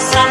graça.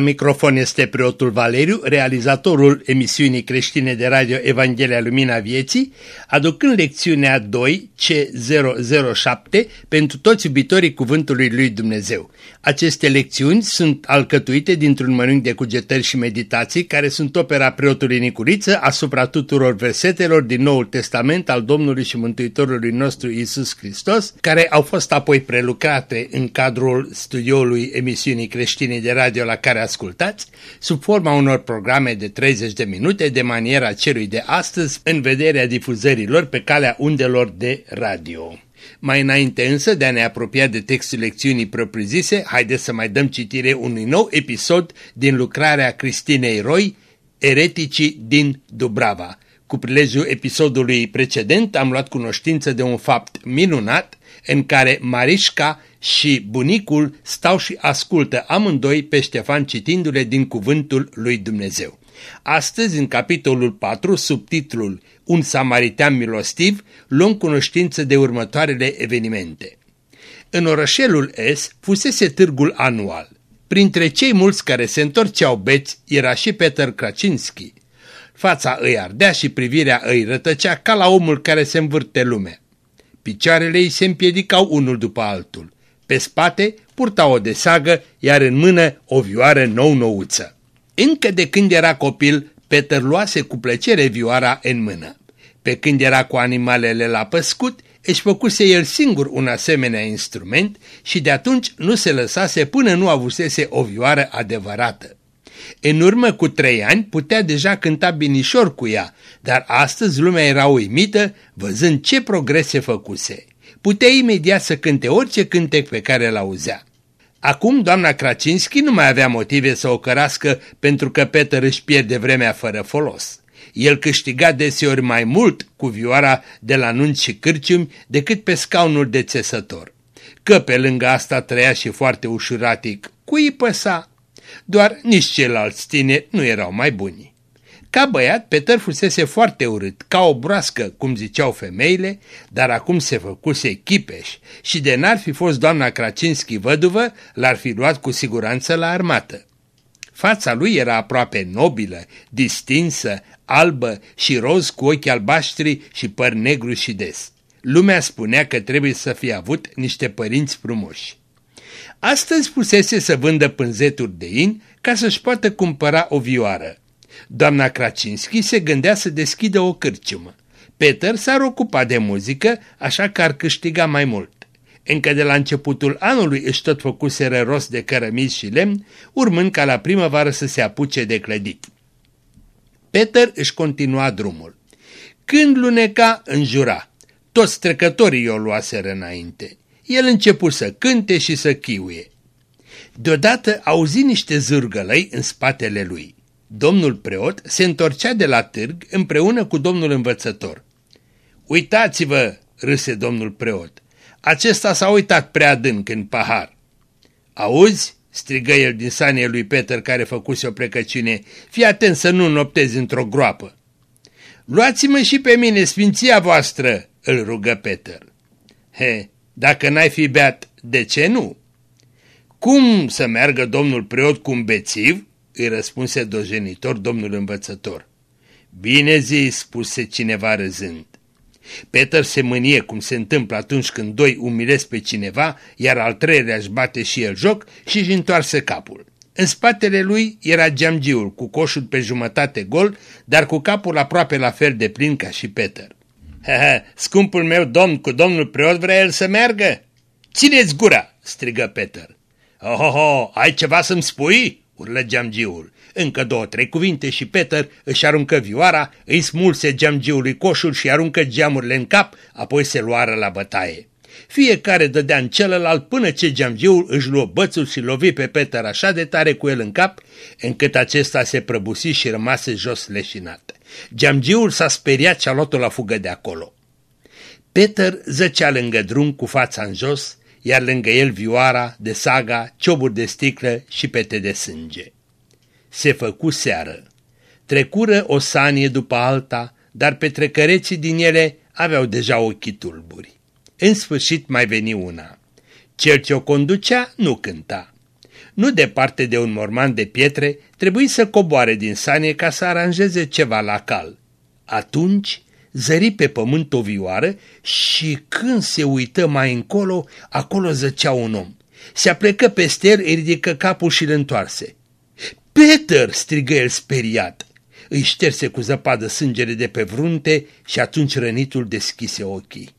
Microfon este preotul Valeriu, realizatorul emisiunii creștine de radio Evanghelia Lumina Vieții, aducând lecțiunea 2 C007 pentru toți iubitorii Cuvântului Lui Dumnezeu. Aceste lecțiuni sunt alcătuite dintr-un mănânc de cugetări și meditații care sunt opera preotului Nicuriță asupra tuturor versetelor din Noul Testament al Domnului și Mântuitorului nostru Isus Hristos, care au fost apoi prelucrate în cadrul studioului emisiunii creștine de radio la care ascultați, sub forma unor programe de 30 de minute de maniera celui de astăzi, în vederea difuzării lor pe calea undelor de radio. Mai înainte însă de a ne apropia de textul lecțiunii propriu-zise, haideți să mai dăm citire unui nou episod din lucrarea Cristinei Roy, Ereticii din Dubrava. Cu prilejul episodului precedent am luat cunoștință de un fapt minunat în care Marișca și bunicul stau și ascultă amândoi pe Ștefan citindu-le din cuvântul lui Dumnezeu. Astăzi, în capitolul 4, sub titlul Un samaritean milostiv, luăm cunoștință de următoarele evenimente. În orășelul S fusese târgul anual. Printre cei mulți care se întorceau beți era și Peter Kracinski. Fața îi ardea și privirea îi rătăcea ca la omul care se învârte lumea. Picioarele îi se împiedicau unul după altul. Pe spate purta o desagă, iar în mână o vioară nou-nouță. Încă de când era copil, Peter luase cu plăcere vioara în mână. Pe când era cu animalele la păscut, își făcuse el singur un asemenea instrument și de atunci nu se lăsase până nu avusese o vioară adevărată. În urmă cu trei ani putea deja cânta binișor cu ea, dar astăzi lumea era uimită văzând ce progrese făcuse. Putea imediat să cânte orice cântec pe care îl auzea. Acum doamna Kracinski nu mai avea motive să o cărască pentru că Peter își pierde vremea fără folos. El câștiga deseori mai mult cu vioara de la nunți și cârciumi decât pe scaunul de țesător. Că pe lângă asta trăia și foarte ușuratic, cui păsa? Doar nici ceilalți tineri nu erau mai buni. Ca băiat, Peter fusese foarte urât, ca o broască, cum ziceau femeile, dar acum se făcuse chipeș și de n-ar fi fost doamna Kracinski văduvă, l-ar fi luat cu siguranță la armată. Fața lui era aproape nobilă, distinsă, albă și roz cu ochi albaștri și păr negru și des. Lumea spunea că trebuie să fie avut niște părinți frumoși. Astăzi pusese să vândă pânzeturi de in ca să-și poată cumpăra o vioară. Doamna Kracinski se gândea să deschidă o cârciumă. Peter s-ar ocupa de muzică, așa că ar câștiga mai mult. Încă de la începutul anului își tot făcuseră rost de cărămizi și lemn, urmând ca la primăvară să se apuce de clădit. Peter își continua drumul. Când luneca, înjura. Toți trecătorii o luaseră înainte. El începu să cânte și să chiuie. Deodată auzi niște zârgălăi în spatele lui. Domnul preot se întorcea de la târg împreună cu domnul învățător. Uitați-vă, râse domnul preot, acesta s-a uitat prea adânc în pahar. Auzi? strigă el din sanie lui Peter care făcuse o plecăciune, fii atent să nu noptezi într-o groapă. Luați-mă și pe mine, sfinția voastră, îl rugă Peter. He, dacă n-ai fi beat, de ce nu? Cum să meargă domnul preot cu un bețiv? îi răspunse dojenitor domnul învățător. Bine zis, spuse cineva râzând. Peter se mânie cum se întâmplă atunci când doi umilesc pe cineva, iar al treilea își bate și el joc și își întoarse capul. În spatele lui era geamgiul, cu coșul pe jumătate gol, dar cu capul aproape la fel de plin ca și Peter. Ha, ha, scumpul meu domn, cu domnul preot vrea el să meargă? Țineți gura, strigă Peter. Ohoho, ai ceva să-mi spui? urlă geamgiul. Încă două, trei cuvinte și Peter își aruncă vioara, îi smulse geamgiului coșul și aruncă geamurile în cap, apoi se luară la bătaie. Fiecare dădea în celălalt până ce geamgiul își luă bățul și lovi pe Peter așa de tare cu el în cap, încât acesta se prăbusi și rămase jos leșinat. Geamgiul s-a speriat și a luat-o la fugă de acolo. Peter zăcea lângă drum cu fața în jos, iar lângă el vioara de saga, cioburi de sticlă și pete de sânge. Se făcu seară. Trecură o sanie după alta, dar petrecăreții din ele aveau deja ochii tulburi. În sfârșit mai veni una. Cel ce o conducea nu cânta. Nu departe de un morman de pietre, trebuie să coboare din sanie ca să aranjeze ceva la cal. Atunci zări pe pământ o vioară și când se uită mai încolo, acolo zăcea un om. Se aplecă peste el, îi ridică capul și îl întoarse. Peter!" strigă el speriat. Îi șterse cu zăpadă sângele de pe vrunte și atunci rănitul deschise ochii.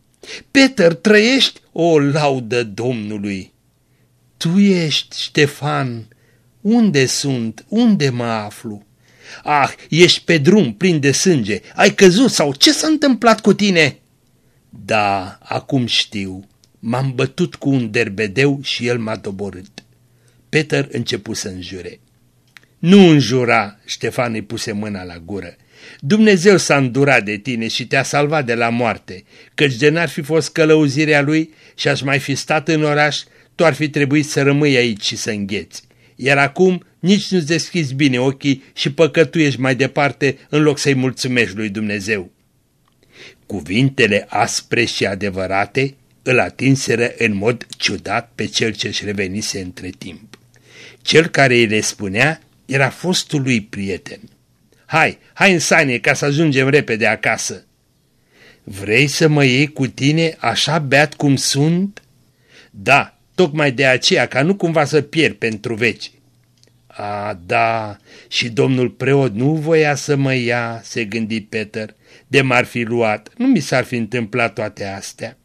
Peter, trăiești? O laudă Domnului! Tu ești, Ștefan! Unde sunt? Unde mă aflu? Ah, ești pe drum plin de sânge. Ai căzut sau ce s-a întâmplat cu tine? Da, acum știu. M-am bătut cu un derbedeu și el m-a doborât. Peter începu să înjure. Nu înjura, Ștefan îi puse mâna la gură. Dumnezeu s-a îndurat de tine și te-a salvat de la moarte, căci de n-ar fi fost călăuzirea lui și aș mai fi stat în oraș, tu ar fi trebuit să rămâi aici și să îngheți. Iar acum nici nu-ți deschizi bine ochii și păcătuiești mai departe în loc să-i mulțumești lui Dumnezeu. Cuvintele aspre și adevărate îl atinseră în mod ciudat pe cel ce-și revenise între timp. Cel care îi le spunea era fostul lui prieten. Hai, hai în sanie ca să ajungem repede acasă. Vrei să mă iei cu tine așa beat cum sunt? Da, tocmai de aceea, ca nu cumva să pierd pentru veci. A, da, și domnul preot nu voia să mă ia, se gândi Peter, de m-ar fi luat, nu mi s-ar fi întâmplat toate astea.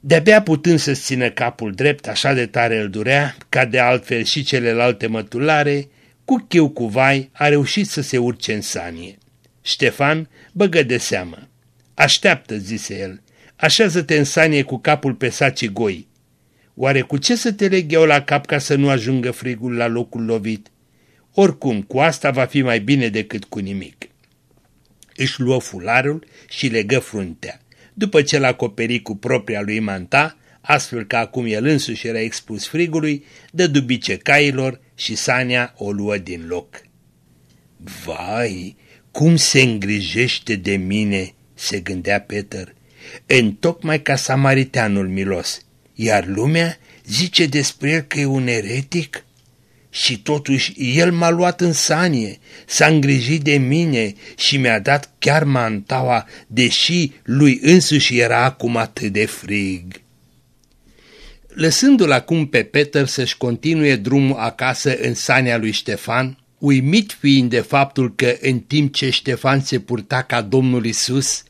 De-abia putând să-ți țină capul drept, așa de tare îl durea, ca de altfel și celelalte mătulare, cu chiu cu vai a reușit să se urce în sanie. Ștefan băgă de seamă. Așteaptă, zise el, așează-te în sanie cu capul pe sacii goi. Oare cu ce să te leg eu la cap ca să nu ajungă frigul la locul lovit? Oricum, cu asta va fi mai bine decât cu nimic. Își luă fularul și legă fruntea. După ce l-a acoperit cu propria lui manta, astfel că acum el însuși era expus frigului, dă dubice cailor și Sania o luă din loc. Vai, cum se îngrijește de mine, se gândea Peter, întocmai ca samariteanul milos, iar lumea zice despre el că e un eretic? Și totuși el m-a luat în sanie, s-a îngrijit de mine și mi-a dat chiar mantaua, deși lui însuși era acum atât de frig. Lăsându-l acum pe Peter să-și continue drumul acasă în sania lui Ștefan, uimit fiind de faptul că în timp ce Ștefan se purta ca Domnul Isus,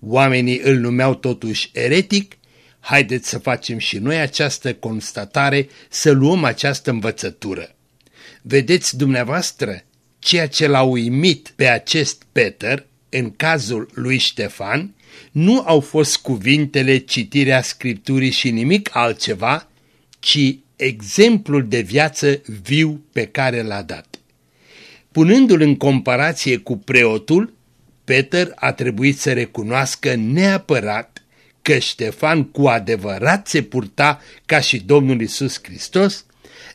oamenii îl numeau totuși eretic, haideți să facem și noi această constatare, să luăm această învățătură. Vedeți dumneavoastră, ceea ce l-a uimit pe acest Peter, în cazul lui Ștefan, nu au fost cuvintele, citirea Scripturii și nimic altceva, ci exemplul de viață viu pe care l-a dat. Punându-l în comparație cu preotul, Peter a trebuit să recunoască neapărat că Ștefan cu adevărat se purta ca și Domnul Isus Hristos,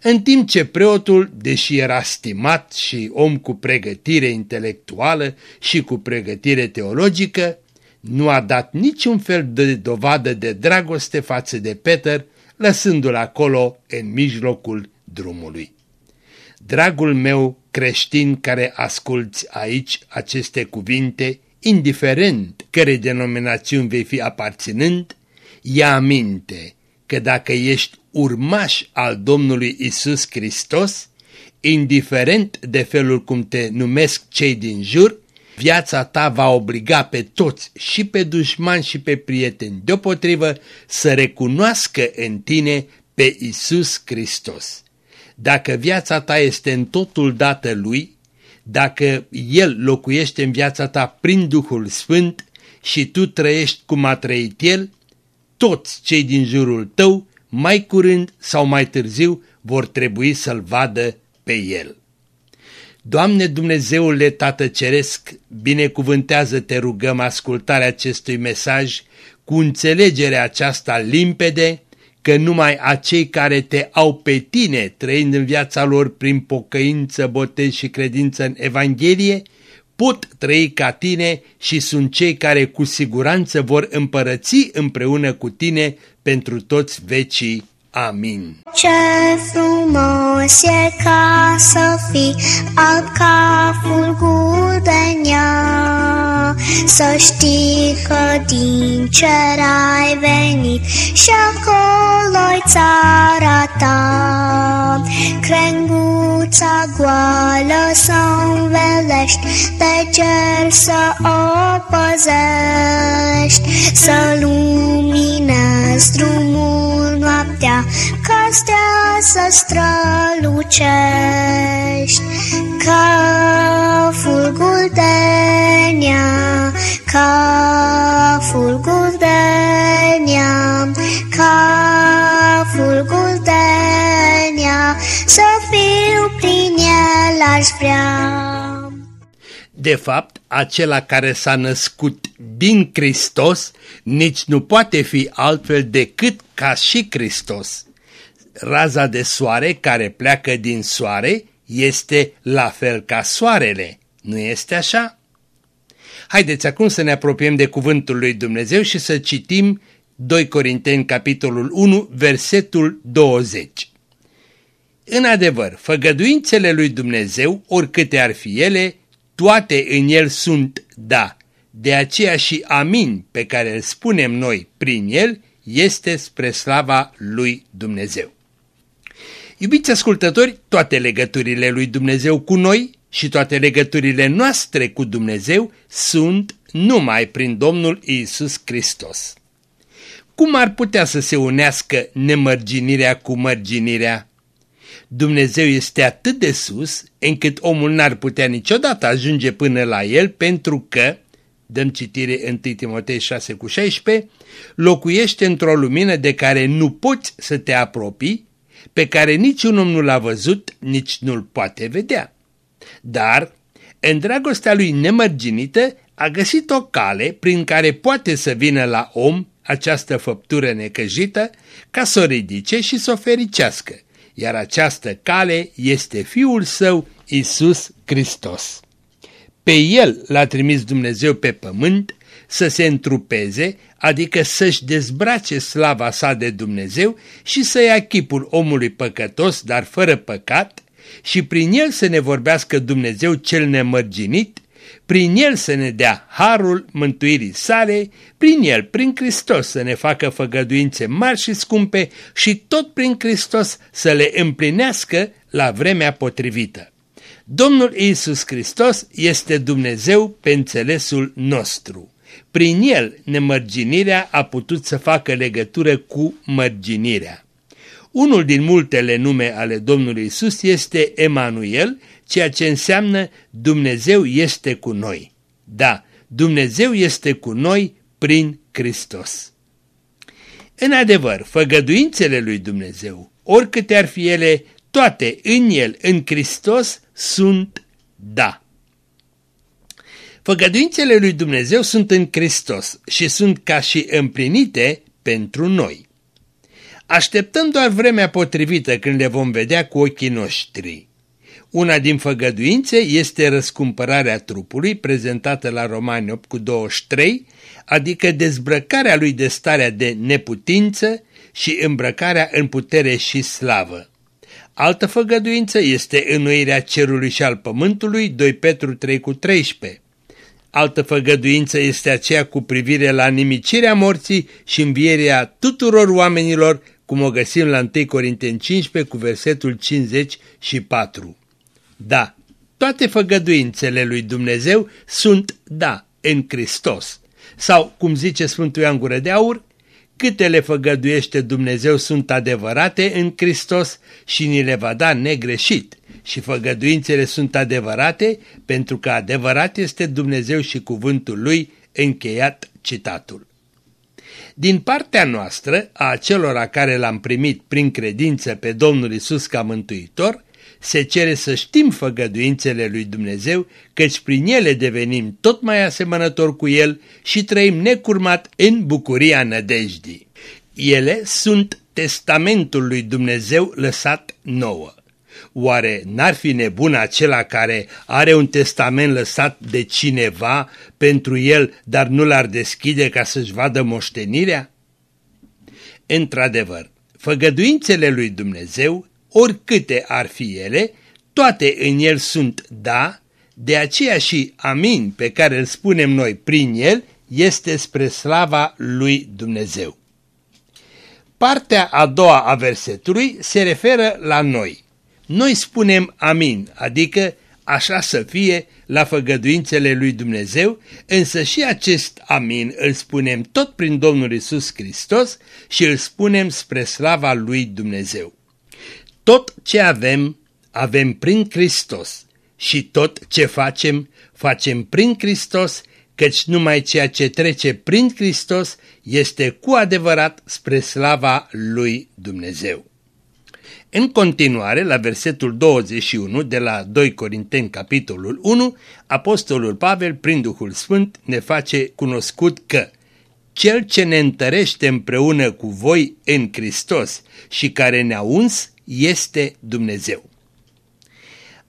în timp ce preotul, deși era stimat și om cu pregătire intelectuală și cu pregătire teologică, nu a dat niciun fel de dovadă de dragoste față de Peter, lăsându-l acolo în mijlocul drumului. Dragul meu creștin care asculți aici aceste cuvinte, indiferent care denominațiuni vei fi aparținând, ia aminte că dacă ești urmaș al Domnului Isus Hristos, indiferent de felul cum te numesc cei din jur, viața ta va obliga pe toți, și pe dușmani și pe prieteni, deopotrivă să recunoască în tine pe Isus Hristos. Dacă viața ta este în totul dată Lui, dacă El locuiește în viața ta prin Duhul Sfânt și tu trăiești cum a trăit El, toți cei din jurul tău, mai curând sau mai târziu, vor trebui să-L vadă pe El. Doamne Dumnezeule Tată Ceresc, binecuvântează-te rugăm ascultarea acestui mesaj cu înțelegerea aceasta limpede, că numai acei care te au pe tine, trăind în viața lor prin pocăință, botez și credință în Evanghelie, pot trăi ca tine și sunt cei care cu siguranță vor împărăți împreună cu tine pentru toți vecii. Amin. Ce frumos e ca să fii alb ca fulgur de nea, Să știi că din cer ai venit și acolo-i țara ta. Crenguța goală să învelești, de cer să o păzești, Să luminezi drumul noaptea ca stea să strălucești, ca fulgul de nea, ca fulgul de nea, ca fulgul de nea, să fiu prin el aș vrea. De fapt, acela care s-a născut din Hristos nici nu poate fi altfel decât ca și Hristos. Raza de soare care pleacă din soare este la fel ca soarele, nu este așa? Haideți acum să ne apropiem de cuvântul lui Dumnezeu și să citim 2 Corinteni capitolul 1, versetul 20. În adevăr, făgăduințele lui Dumnezeu, oricâte ar fi ele, toate în el sunt da. De aceea și amin pe care îl spunem noi prin el este spre slava lui Dumnezeu. Iubiți ascultători, toate legăturile lui Dumnezeu cu noi și toate legăturile noastre cu Dumnezeu sunt numai prin Domnul Isus Hristos. Cum ar putea să se unească nemărginirea cu mărginirea? Dumnezeu este atât de sus încât omul n-ar putea niciodată ajunge până la el pentru că, dăm citire 1 Timotei 6 cu 16, locuiește într-o lumină de care nu poți să te apropii, pe care niciun om nu l-a văzut, nici nu-l poate vedea. Dar, în dragostea lui nemărginită, a găsit o cale prin care poate să vină la om această făptură necăjită ca să o ridice și să o fericească iar această cale este Fiul Său, Isus Hristos. Pe El l-a trimis Dumnezeu pe pământ să se întrupeze, adică să-și dezbrace slava sa de Dumnezeu și să ia chipul omului păcătos, dar fără păcat, și prin el să ne vorbească Dumnezeu cel nemărginit prin el să ne dea harul mântuirii sale, prin el, prin Hristos să ne facă făgăduințe mari și scumpe și tot prin Hristos să le împlinească la vremea potrivită. Domnul Iisus Hristos este Dumnezeu pe înțelesul nostru. Prin el nemărginirea a putut să facă legătură cu mărginirea. Unul din multele nume ale Domnului Isus este Emanuel, ceea ce înseamnă Dumnezeu este cu noi. Da, Dumnezeu este cu noi prin Hristos. În adevăr, făgăduințele lui Dumnezeu, oricâte ar fi ele, toate în El, în Hristos, sunt da. Făgăduințele lui Dumnezeu sunt în Hristos și sunt ca și împlinite pentru noi. Așteptăm doar vremea potrivită când le vom vedea cu ochii noștri. Una din făgăduințe este răscumpărarea trupului, prezentată la Romani 8 cu 23, adică dezbrăcarea lui de starea de neputință și îmbrăcarea în putere și slavă. Altă făgăduință este înnoirea cerului și al pământului, 2 Petru 3 cu 13. Altă făgăduință este aceea cu privire la nimicirea morții și învierea tuturor oamenilor, cum o găsim la 1 Corinteni 15 cu versetul 54. Da, toate făgăduințele lui Dumnezeu sunt da în Hristos. Sau, cum zice Sfântul Ioan Gură de Aur, câte le făgăduiește Dumnezeu sunt adevărate în Hristos și ni le va da negreșit. Și făgăduințele sunt adevărate pentru că adevărat este Dumnezeu și cuvântul lui, încheiat citatul. Din partea noastră, a acelora care l-am primit prin credință pe Domnul Isus ca mântuitor, se cere să știm făgăduințele lui Dumnezeu, căci prin ele devenim tot mai asemănători cu El și trăim necurmat în bucuria nădejdii. Ele sunt testamentul lui Dumnezeu lăsat nouă. Oare n-ar fi nebun acela care are un testament lăsat de cineva pentru el, dar nu l-ar deschide ca să-și vadă moștenirea? Într-adevăr, făgăduințele lui Dumnezeu, oricâte ar fi ele, toate în el sunt da, de aceea și amin pe care îl spunem noi prin el este spre slava lui Dumnezeu. Partea a doua a versetului se referă la noi. Noi spunem amin, adică așa să fie la făgăduințele lui Dumnezeu, însă și acest amin îl spunem tot prin Domnul Isus Hristos și îl spunem spre slava lui Dumnezeu. Tot ce avem, avem prin Hristos și tot ce facem, facem prin Hristos, căci numai ceea ce trece prin Hristos este cu adevărat spre slava lui Dumnezeu. În continuare, la versetul 21 de la 2 Corinteni, capitolul 1, Apostolul Pavel, prin Duhul Sfânt, ne face cunoscut că Cel ce ne întărește împreună cu voi în Hristos și care ne-a uns este Dumnezeu.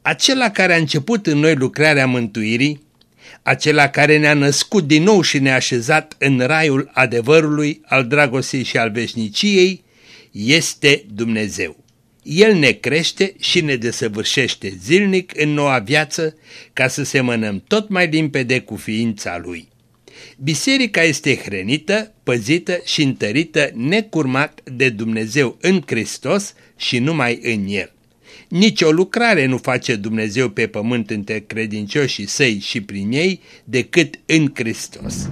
Acela care a început în noi lucrarea mântuirii, acela care ne-a născut din nou și ne-a așezat în raiul adevărului, al dragostei și al veșniciei, este Dumnezeu. El ne crește și ne desăvârșește zilnic în noua viață ca să semănăm tot mai limpede cu ființa Lui. Biserica este hrănită, păzită și întărită necurmat de Dumnezeu în Hristos și numai în El. Nici o lucrare nu face Dumnezeu pe pământ între credincioșii săi și prin ei decât în Hristos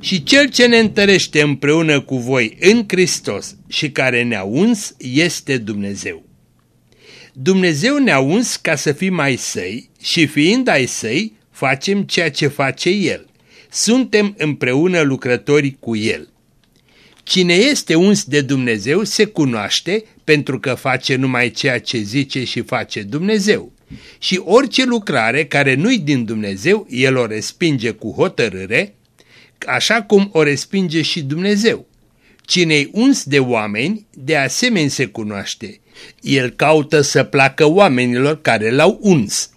și Cel ce ne întărește împreună cu voi în Hristos și care ne-a uns este Dumnezeu. Dumnezeu ne-a uns ca să fim ai săi și fiind ai săi, facem ceea ce face El. Suntem împreună lucrători cu El. Cine este uns de Dumnezeu se cunoaște pentru că face numai ceea ce zice și face Dumnezeu. Și orice lucrare care nu-i din Dumnezeu, El o respinge cu hotărâre așa cum o respinge și Dumnezeu. Cine-i uns de oameni, de asemenea se cunoaște. El caută să placă oamenilor care l-au uns.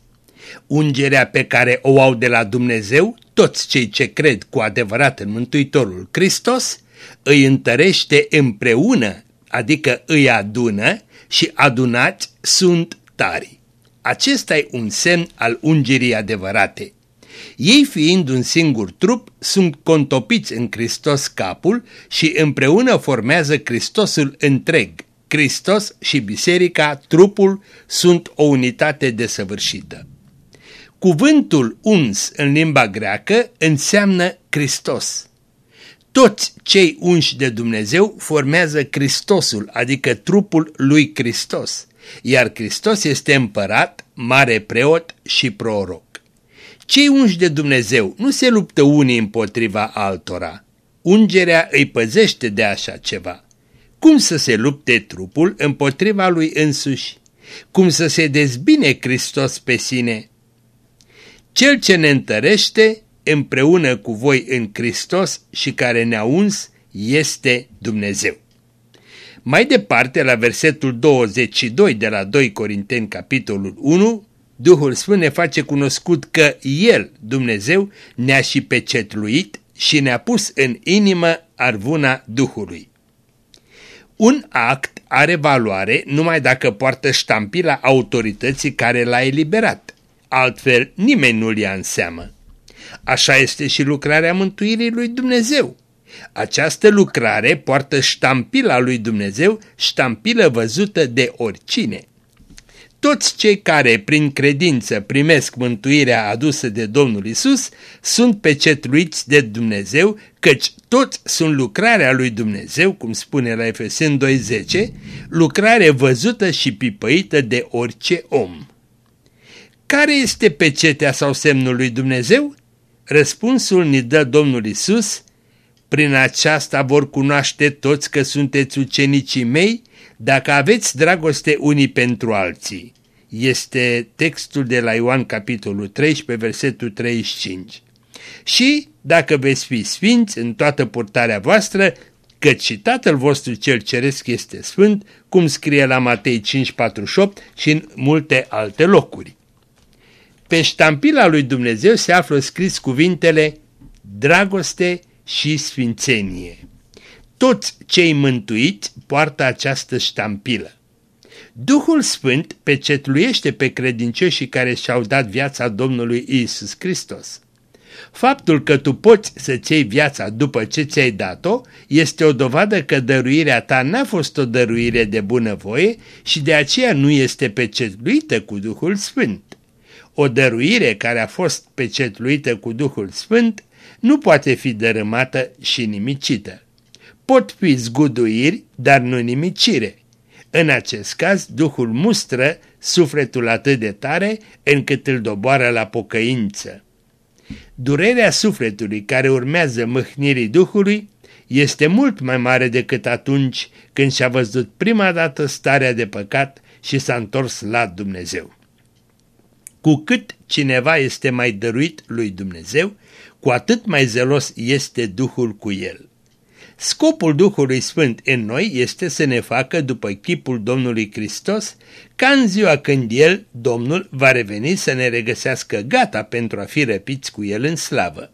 Ungerea pe care o au de la Dumnezeu, toți cei ce cred cu adevărat în Mântuitorul Hristos, îi întărește împreună, adică îi adună și adunați sunt tari. Acesta e un semn al ungerii adevărate. Ei fiind un singur trup, sunt contopiți în Hristos capul și împreună formează Hristosul întreg. Hristos și biserica, trupul, sunt o unitate desăvârșită. Cuvântul uns în limba greacă înseamnă Hristos. Toți cei unși de Dumnezeu formează Hristosul, adică trupul lui Hristos, iar Hristos este împărat, mare preot și proroc. Cei unși de Dumnezeu nu se luptă unii împotriva altora. Ungerea îi păzește de așa ceva. Cum să se lupte trupul împotriva lui însuși? Cum să se dezbine Hristos pe sine? Cel ce ne întărește împreună cu voi în Hristos și care ne-a uns este Dumnezeu. Mai departe, la versetul 22 de la 2 Corinteni, capitolul 1, Duhul Sfânt ne face cunoscut că El, Dumnezeu, ne-a și pecetluit și ne-a pus în inimă arvuna Duhului. Un act are valoare numai dacă poartă ștampila autorității care l-a eliberat. Altfel, nimeni nu-l ia în seamă. Așa este și lucrarea mântuirii lui Dumnezeu. Această lucrare poartă ștampila lui Dumnezeu, ștampilă văzută de oricine. Toți cei care prin credință primesc mântuirea adusă de Domnul Isus sunt pecetluiți de Dumnezeu, căci toți sunt lucrarea lui Dumnezeu, cum spune la Efesen 2.10, lucrare văzută și pipăită de orice om. Care este pecetea sau semnul lui Dumnezeu? Răspunsul ni dă Domnul Isus, Prin aceasta vor cunoaște toți că sunteți ucenicii mei dacă aveți dragoste unii pentru alții. Este textul de la Ioan capitolul 13, versetul 35. Și dacă veți fi sfinți în toată purtarea voastră, căci și Tatăl vostru cel ceresc este sfânt, cum scrie la Matei 5,48 și în multe alte locuri. Pe ștampila lui Dumnezeu se află scris cuvintele dragoste și sfințenie. Toți cei mântuiți poartă această ștampilă. Duhul Sfânt pecetluiește pe credincioșii care și-au dat viața Domnului Isus Hristos. Faptul că tu poți să-ți iei viața după ce ți-ai dat-o este o dovadă că dăruirea ta n-a fost o dăruire de bunăvoie și de aceea nu este pecetluită cu Duhul Sfânt. O dăruire care a fost pecetluită cu Duhul Sfânt nu poate fi dărâmată și nimicită. Pot fi zguduiri, dar nu nimicire. În acest caz, Duhul mustră sufletul atât de tare încât îl doboară la pocăință. Durerea sufletului care urmează mâhnirii Duhului este mult mai mare decât atunci când și-a văzut prima dată starea de păcat și s-a întors la Dumnezeu. Cu cât cineva este mai dăruit lui Dumnezeu, cu atât mai zelos este Duhul cu el. Scopul Duhului Sfânt în noi este să ne facă după chipul Domnului Hristos, ca în ziua când El, Domnul, va reveni să ne regăsească gata pentru a fi răpiți cu El în slavă.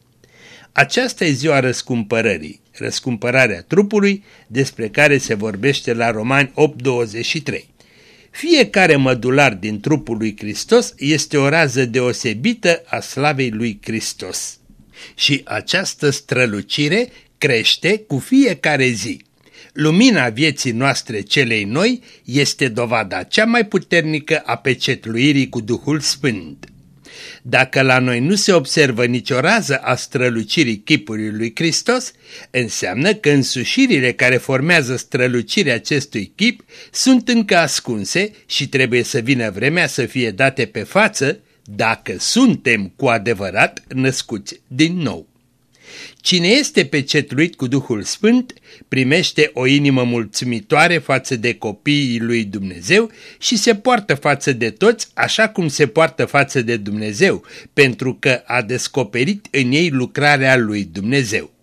Aceasta e ziua răscumpărării, răscumpărarea trupului, despre care se vorbește la Romani 8.23. Fiecare mădular din trupul lui Hristos este o rază deosebită a slavei lui Hristos. Și această strălucire crește cu fiecare zi. Lumina vieții noastre celei noi este dovada cea mai puternică a pecetluirii cu Duhul Sfânt. Dacă la noi nu se observă nicio rază a strălucirii chipului lui Hristos, înseamnă că însușirile care formează strălucirea acestui chip sunt încă ascunse și trebuie să vină vremea să fie date pe față dacă suntem cu adevărat născuți din nou. Cine este pecetluit cu Duhul Sfânt primește o inimă mulțumitoare față de copiii lui Dumnezeu și se poartă față de toți așa cum se poartă față de Dumnezeu, pentru că a descoperit în ei lucrarea lui Dumnezeu.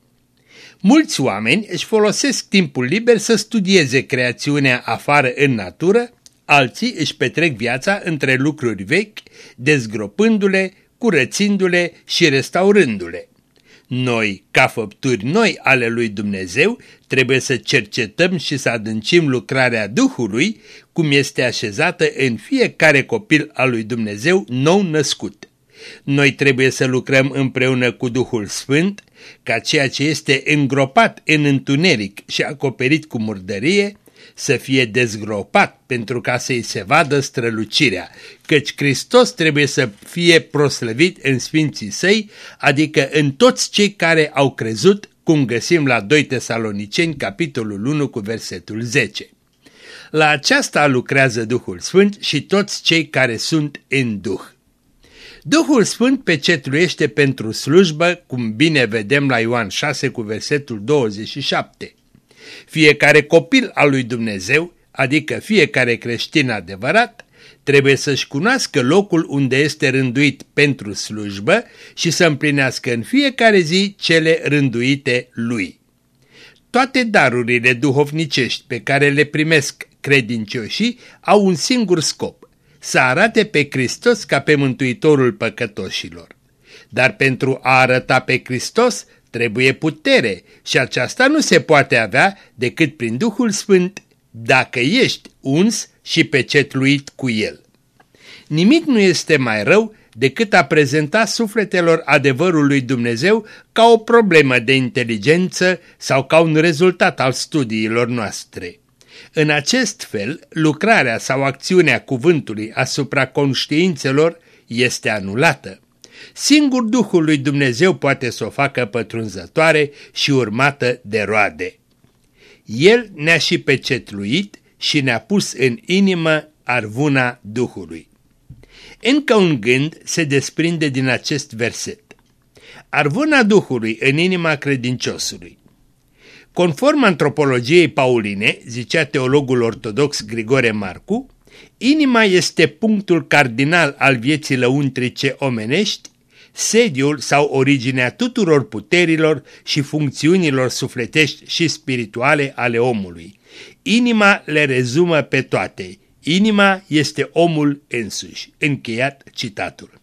Mulți oameni își folosesc timpul liber să studieze creațiunea afară în natură, alții își petrec viața între lucruri vechi, dezgropându-le, curățindu-le și restaurându-le. Noi, ca făpturi noi ale lui Dumnezeu, trebuie să cercetăm și să adâncim lucrarea Duhului, cum este așezată în fiecare copil al lui Dumnezeu nou născut. Noi trebuie să lucrăm împreună cu Duhul Sfânt, ca ceea ce este îngropat în întuneric și acoperit cu murdărie, să fie dezgropat pentru ca să-i se vadă strălucirea, căci Hristos trebuie să fie proslăvit în sfinții săi, adică în toți cei care au crezut, cum găsim la 2 Tesaloniceni, capitolul 1 cu versetul 10. La aceasta lucrează Duhul Sfânt și toți cei care sunt în Duh. Duhul Sfânt pecetluiește pentru slujbă, cum bine vedem la Ioan 6 cu versetul 27. Fiecare copil al lui Dumnezeu, adică fiecare creștin adevărat, trebuie să-și cunoască locul unde este rânduit pentru slujbă și să împlinească în fiecare zi cele rânduite lui. Toate darurile duhovnicești pe care le primesc credincioșii au un singur scop, să arate pe Hristos ca pe mântuitorul păcătoșilor. Dar pentru a arăta pe Hristos Trebuie putere și aceasta nu se poate avea decât prin Duhul Sfânt dacă ești uns și pecetluit cu el. Nimic nu este mai rău decât a prezenta sufletelor adevărul lui Dumnezeu ca o problemă de inteligență sau ca un rezultat al studiilor noastre. În acest fel, lucrarea sau acțiunea cuvântului asupra conștiințelor este anulată. Singur Duhul lui Dumnezeu poate să o facă pătrunzătoare și urmată de roade. El ne-a și pecetluit și ne-a pus în inimă arvuna Duhului. Încă un gând se desprinde din acest verset. Arvuna Duhului în inima credinciosului. Conform antropologiei pauline, zicea teologul ortodox Grigore Marcu, inima este punctul cardinal al vieții lăuntrice omenești, sediul sau originea tuturor puterilor și funcțiunilor sufletești și spirituale ale omului. Inima le rezumă pe toate. Inima este omul însuși. Încheiat citatul.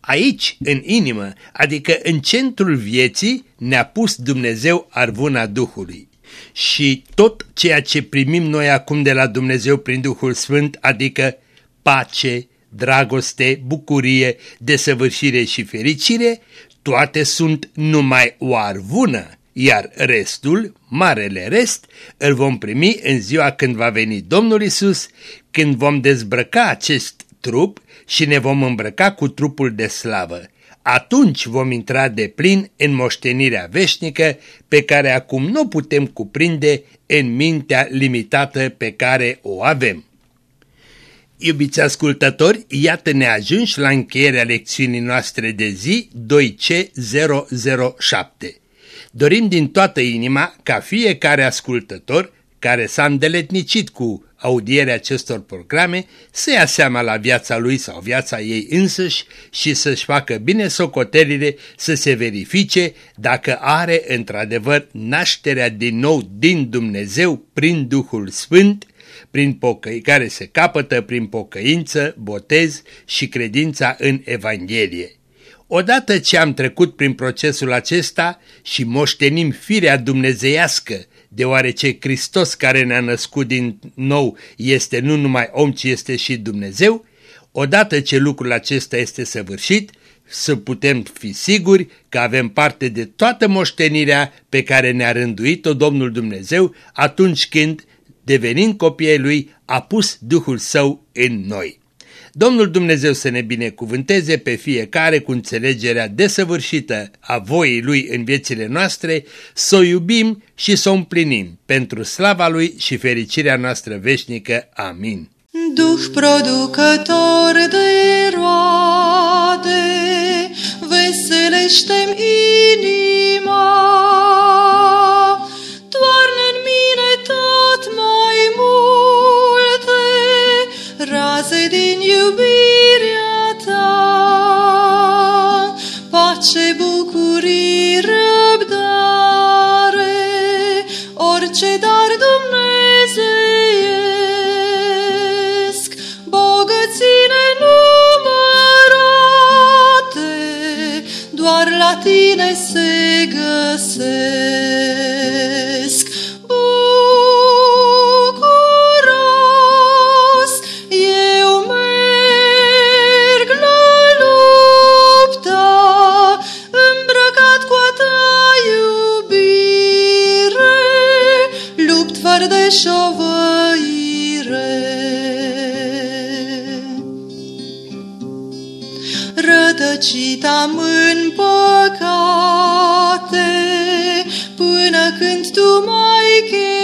Aici, în inimă, adică în centrul vieții, ne-a pus Dumnezeu arvuna Duhului. Și tot ceea ce primim noi acum de la Dumnezeu prin Duhul Sfânt, adică pace, dragoste, bucurie, desăvârșire și fericire, toate sunt numai o arvună, iar restul, marele rest, îl vom primi în ziua când va veni Domnul Isus, când vom dezbrăca acest trup și ne vom îmbrăca cu trupul de slavă. Atunci vom intra de plin în moștenirea veșnică pe care acum nu putem cuprinde în mintea limitată pe care o avem. Iubiți ascultători, iată ne ajungi la încheierea lecțiunii noastre de zi 2C007. Dorim din toată inima ca fiecare ascultător care s-a îndeletnicit cu audierea acestor programe să ia seama la viața lui sau viața ei însăși și să-și facă bine socotelile să se verifice dacă are într-adevăr nașterea din nou din Dumnezeu prin Duhul Sfânt, prin pocăi, care se capătă prin pocăință, botez și credința în Evanghelie. Odată ce am trecut prin procesul acesta și moștenim firea dumnezeiască, deoarece Hristos care ne-a născut din nou este nu numai om, ci este și Dumnezeu, odată ce lucrul acesta este săvârșit, să putem fi siguri că avem parte de toată moștenirea pe care ne-a rânduit-o Domnul Dumnezeu atunci când, devenind copiii Lui, a pus Duhul Său în noi. Domnul Dumnezeu să ne binecuvânteze pe fiecare cu înțelegerea desăvârșită a voii Lui în viețile noastre, să o iubim și să o împlinim pentru slava Lui și fericirea noastră veșnică. Amin. Duh producător de roade, veselește-mi inima, raze din iubirea ta, pace, bucurii, răbdare, orice dar dumnezeiesc, bogății nenumărate, doar la tine se găsesc. Tu m-ai